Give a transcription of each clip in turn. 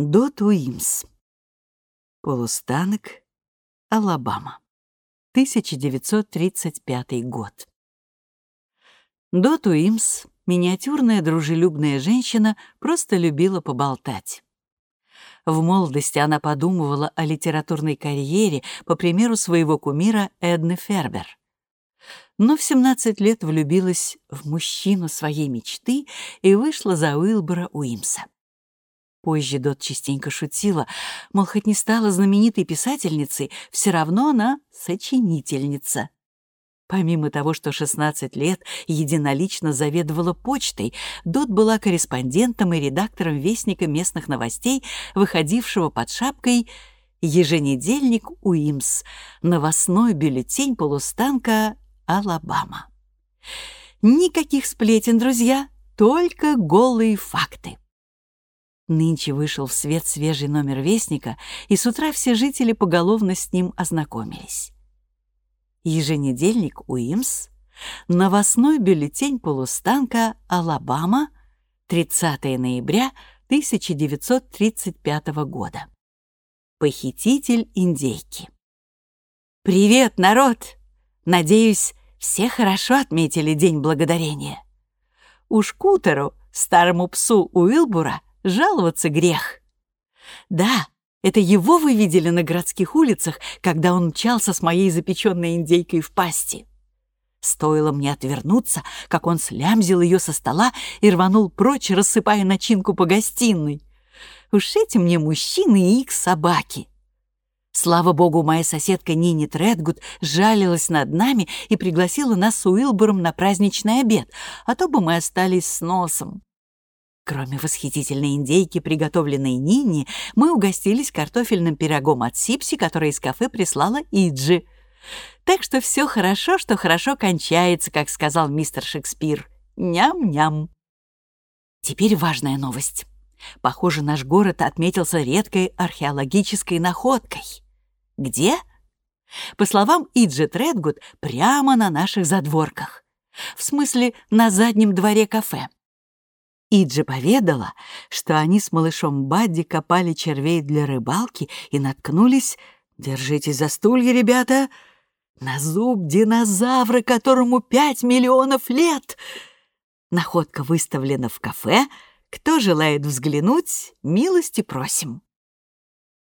Дот Уимс. Полустанок, Алабама. 1935 год. Дот Уимс, миниатюрная дружелюбная женщина, просто любила поболтать. В молодости она подумывала о литературной карьере по примеру своего кумира Эдны Фербер. Но в 17 лет влюбилась в мужчину своей мечты и вышла за Уилбора Уимса. Позже Дот частенько шутила, мол, хоть не стала знаменитой писательницей, все равно она сочинительница. Помимо того, что 16 лет единолично заведовала почтой, Дот была корреспондентом и редактором Вестника местных новостей, выходившего под шапкой «Еженедельник Уимс», новостной бюллетень полустанка «Алабама». Никаких сплетен, друзья, только голые факты. Нынче вышел в свет свежий номер Вестника, и с утра все жители поголовно с ним ознакомились. Еженедельник Уимс, новостной бюллетень полустанка «Алабама», 30 ноября 1935 года. Похититель индейки. «Привет, народ! Надеюсь, все хорошо отметили День Благодарения. Уж Кутеру, старому псу Уилбура, жаловаться грех. Да, это его вы видели на городских улицах, когда он мчался с моей запеченной индейкой в пасти. Стоило мне отвернуться, как он слямзил ее со стола и рванул прочь, рассыпая начинку по гостиной. Уж эти мне мужчины и их собаки. Слава богу, моя соседка Нини Тредгуд жалилась над нами и пригласила нас с Уилбуром на праздничный обед, а то бы мы остались с носом. Кроме восхитительной индейки, приготовленной Нинни, мы угостились картофельным пирогом от Сипси, который из кафе прислала Иджи. Так что все хорошо, что хорошо кончается, как сказал мистер Шекспир. Ням-ням. Теперь важная новость. Похоже, наш город отметился редкой археологической находкой. Где? По словам Иджи Тредгуд, прямо на наших задворках. В смысле, на заднем дворе кафе. Иджи поведала, что они с малышом Бадди копали червей для рыбалки и наткнулись, держитесь за стулья, ребята, на зуб динозавра, которому пять миллионов лет. Находка выставлена в кафе. Кто желает взглянуть, милости просим.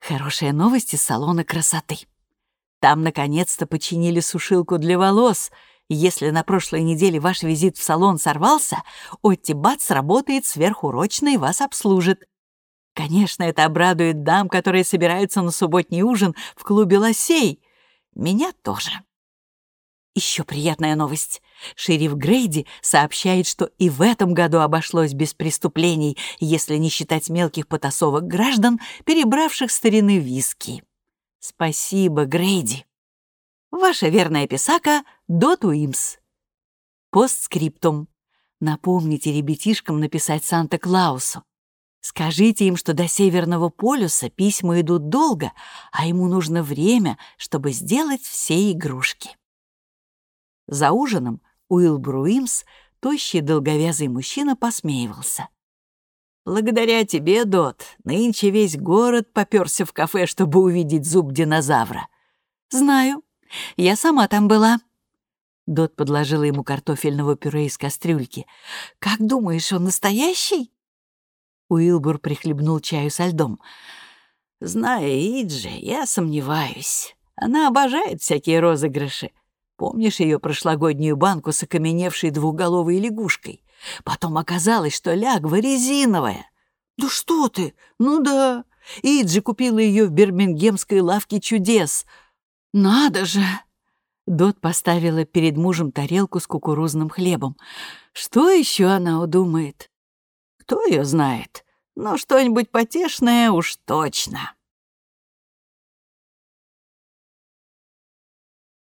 Хорошая новость из салона красоты. Там, наконец-то, починили сушилку для волос — если на прошлой неделе ваш визит в салон сорвался, Отти Бац работает сверхурочно и вас обслужит. Конечно, это обрадует дам, которые собираются на субботний ужин в клубе «Лосей». Меня тоже. Еще приятная новость. Шериф Грейди сообщает, что и в этом году обошлось без преступлений, если не считать мелких потасовок граждан, перебравших старины виски. Спасибо, Грейди. Ваша верная писака Дот Уимс. Постскриптум. Напомните ребятишкам написать Санта-Клаусу. Скажите им, что до Северного полюса письма идут долго, а ему нужно время, чтобы сделать все игрушки. За ужином Уилбур Уимс, тощий долговязый мужчина, посмеивался. «Благодаря тебе, Дот, нынче весь город попёрся в кафе, чтобы увидеть зуб динозавра. Знаю, я сама там была». Дот подложила ему картофельного пюре из кастрюльки. «Как думаешь, он настоящий?» Уилбур прихлебнул чаю со льдом. «Зная Иджи, я сомневаюсь. Она обожает всякие розыгрыши. Помнишь ее прошлогоднюю банку с окаменевшей двухголовой лягушкой? Потом оказалось, что лягва резиновая. Да что ты? Ну да. Иджи купила ее в бирмингемской лавке чудес. «Надо же!» Дот поставила перед мужем тарелку с кукурузным хлебом. Что еще она удумает? Кто ее знает? Но что-нибудь потешное уж точно.